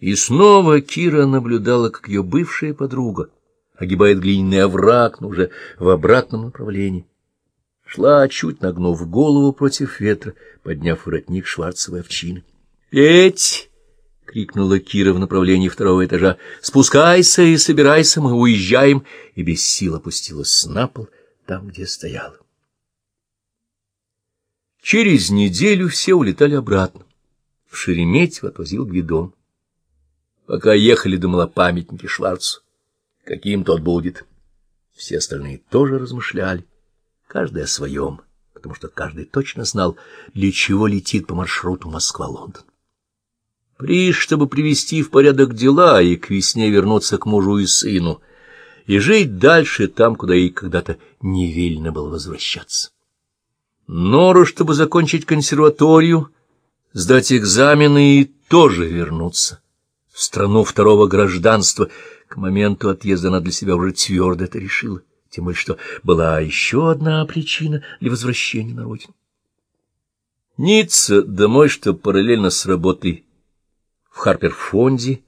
И снова Кира наблюдала, как ее бывшая подруга огибает глиняный овраг, но уже в обратном направлении. Шла, чуть нагнув голову против ветра, подняв воротник шварцевой овчины. «Петь!» — крикнула Кира в направлении второго этажа. «Спускайся и собирайся, мы уезжаем!» И без сил опустилась на пол, там, где стояла. Через неделю все улетали обратно. В Шереметьево отвозил Гвидон. Пока ехали, думала о памятнике Шварцу. Каким тот будет. Все остальные тоже размышляли, каждый о своем, потому что каждый точно знал, для чего летит по маршруту Москва-Лондон. При, чтобы привести в порядок дела и к весне вернуться к мужу и сыну, и жить дальше там, куда ей когда-то не велено было возвращаться. Нору, чтобы закончить консерваторию, сдать экзамены и тоже вернуться в страну второго гражданства. К моменту отъезда она для себя уже твердо это решила, тем более что была еще одна причина для возвращения на родину. Ницца домой, что параллельно с работой в Харперфонде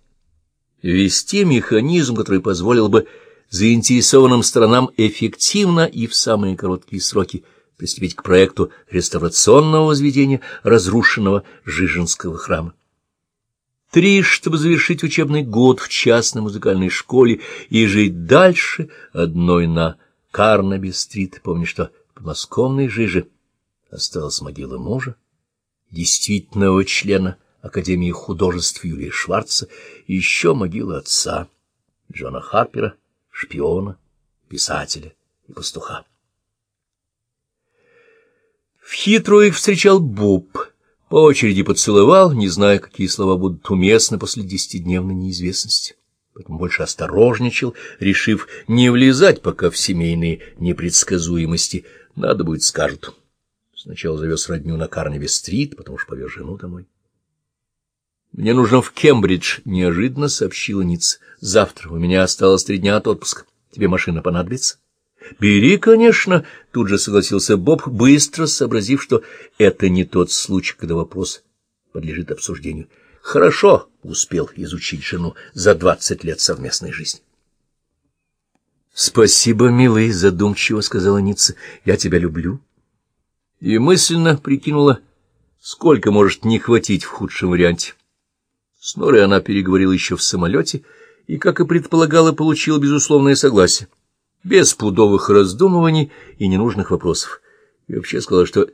ввести механизм, который позволил бы заинтересованным сторонам эффективно и в самые короткие сроки приступить к проекту реставрационного возведения разрушенного Жиженского храма. Три, чтобы завершить учебный год в частной музыкальной школе и жить дальше одной на Карнаби-стрит. Помню, что в подмосковной Жиже осталась могила мужа, действительного члена Академии художеств Юрия Шварца, и еще могила отца, Джона Харпера, шпиона, писателя и пастуха. В хитрую их встречал Боб — по очереди поцеловал, не зная, какие слова будут уместны после десятидневной неизвестности. Поэтому больше осторожничал, решив не влезать пока в семейные непредсказуемости. Надо будет, скажут. Сначала завез родню на Карневе-стрит, потом уж повез жену домой. «Мне нужно в Кембридж», — неожиданно сообщила Ниц. «Завтра у меня осталось три дня от отпуска. Тебе машина понадобится?» — Бери, конечно, — тут же согласился Боб, быстро сообразив, что это не тот случай, когда вопрос подлежит обсуждению. Хорошо успел изучить жену за двадцать лет совместной жизни. — Спасибо, милый, — задумчиво сказала Ницца, — я тебя люблю. И мысленно прикинула, сколько может не хватить в худшем варианте. С Норой она переговорила еще в самолете и, как и предполагала, получила безусловное согласие без пудовых раздумываний и ненужных вопросов. И вообще сказала, что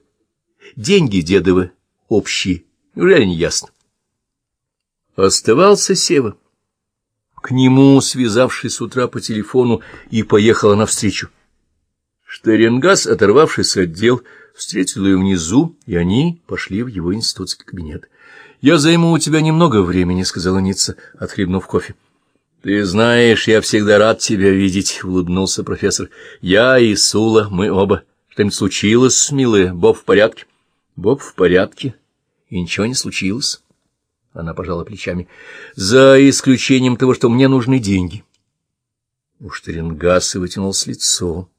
деньги дедовы общие, неужели не ясно? Оставался Сева. К нему, связавшись с утра по телефону, и поехала навстречу. Штерингас, оторвавшись от дел, встретил ее внизу, и они пошли в его институтский кабинет. — Я займу у тебя немного времени, — сказала Ницца, отхлебнув кофе. «Ты знаешь, я всегда рад тебя видеть», — улыбнулся профессор. «Я и Сула, мы оба. Что-нибудь случилось, милая? Боб в порядке?» «Боб в порядке. И ничего не случилось». Она пожала плечами. «За исключением того, что мне нужны деньги». У Штерингаса вытянулось лицо.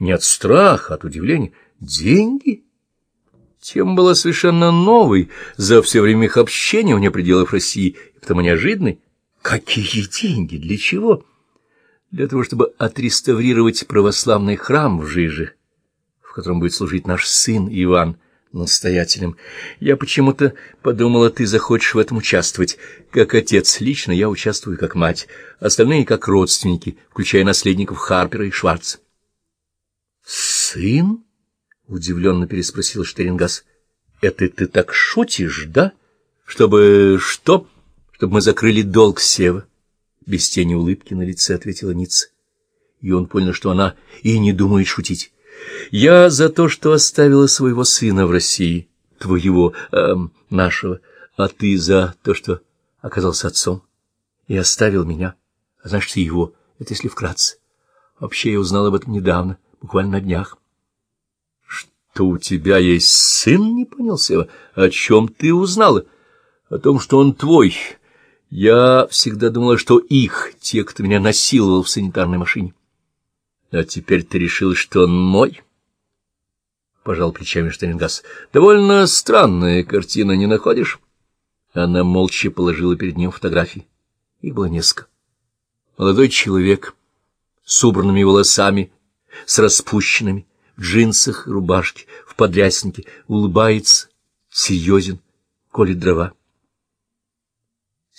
Не от страха, от удивления. «Деньги?» Тем была совершенно новой за все время их общения вне пределов России, и потому неожиданной. Какие деньги? Для чего? Для того, чтобы отреставрировать православный храм в Жиже, в котором будет служить наш сын Иван настоятелем. Я почему-то подумала, ты захочешь в этом участвовать. Как отец, лично я участвую как мать, остальные как родственники, включая наследников Харпера и Шварца. «Сын?» — удивленно переспросил Штерингас. «Это ты так шутишь, да? Чтобы что?» Чтобы мы закрыли долг Сева. Без тени улыбки на лице ответила Ницца. И он понял, что она и не думает шутить. Я за то, что оставила своего сына в России, твоего, эм, нашего, а ты за то, что оказался отцом и оставил меня, а значит, и его, это если вкратце. Вообще я узнал об этом недавно, буквально на днях. — Что у тебя есть сын? — не понял Сева. — О чем ты узнала? — О том, что он твой, я всегда думала, что их, те, кто меня насиловал в санитарной машине. А теперь ты решил, что он мой? Пожал плечами Штарингас. Довольно странная картина, не находишь? Она молча положила перед ним фотографии. Их было несколько. Молодой человек с убранными волосами, с распущенными, в джинсах, рубашке, в подряснике, улыбается, серьезен, колет дрова.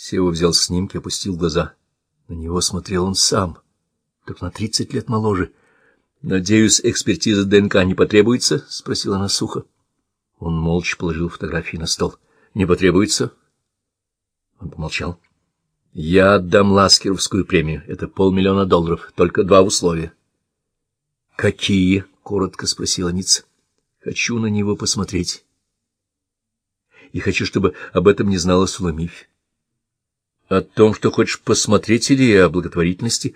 Сева взял снимки, опустил глаза. На него смотрел он сам, только на тридцать лет моложе. — Надеюсь, экспертиза ДНК не потребуется? — спросила она сухо. Он молча положил фотографии на стол. — Не потребуется? Он помолчал. — Я отдам Ласкеровскую премию. Это полмиллиона долларов. Только два условия. — Какие? — коротко спросила Ницца. — Хочу на него посмотреть. И хочу, чтобы об этом не знала Суламифь. О том, что хочешь посмотреть, или о благотворительности,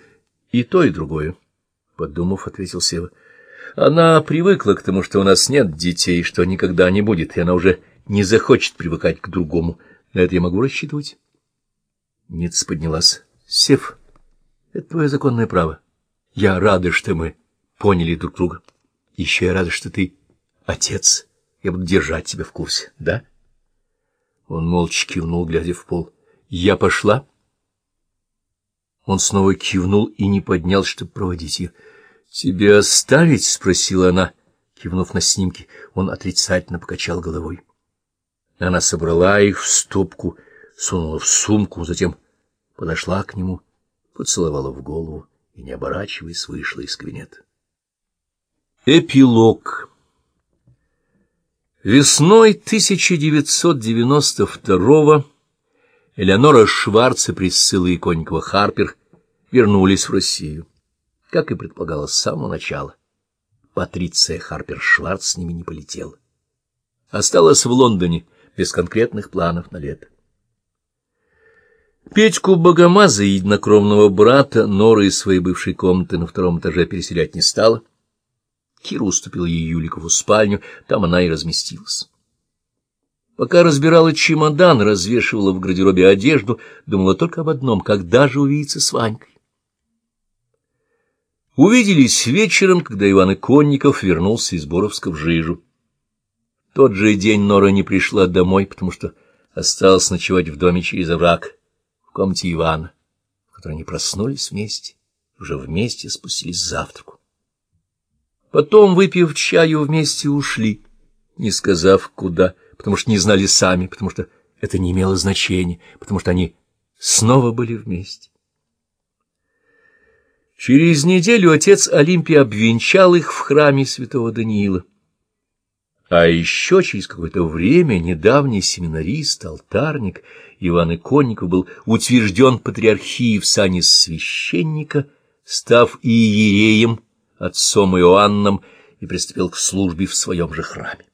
и то, и другое. Подумав, ответил Сева. Она привыкла к тому, что у нас нет детей, что никогда не будет, и она уже не захочет привыкать к другому. На это я могу рассчитывать? Ниц поднялась. — Сев, это твое законное право. Я рада, что мы поняли друг друга. Еще я рада, что ты отец. Я буду держать тебя в курсе, да? Он молча кивнул, глядя в пол. — Я пошла? Он снова кивнул и не поднял, чтобы проводить ее. — Тебе оставить? — спросила она, кивнув на снимки. Он отрицательно покачал головой. Она собрала их в стопку, сунула в сумку, затем подошла к нему, поцеловала в голову и, не оборачиваясь, вышла из кабинета. Эпилог Весной 1992-го Элеонора Шварц и Присцилла Иконникова Харпер вернулись в Россию, как и предполагалось с самого начала. Патриция Харпер Шварц с ними не полетела. Осталась в Лондоне без конкретных планов на лето. Петьку Богомаза, единокровного брата, Нора из своей бывшей комнаты на втором этаже переселять не стала. Кира уступила ей Юликову спальню, там она и разместилась. Пока разбирала чемодан, развешивала в гардеробе одежду, думала только об одном — когда же увидеться с Ванькой. Увиделись вечером, когда Иван Иконников вернулся из Боровска в Жижу. Тот же день Нора не пришла домой, потому что осталась ночевать в доме через овраг, в комнате Ивана, в которой они проснулись вместе, уже вместе спустились к завтраку. Потом, выпив чаю, вместе ушли, не сказав, куда, потому что не знали сами, потому что это не имело значения, потому что они снова были вместе. Через неделю отец Олимпия обвенчал их в храме святого Даниила. А еще через какое-то время недавний семинарист, алтарник Иван Иконников был утвержден патриархией в сане священника, став иереем, отцом Иоанном, и приступил к службе в своем же храме.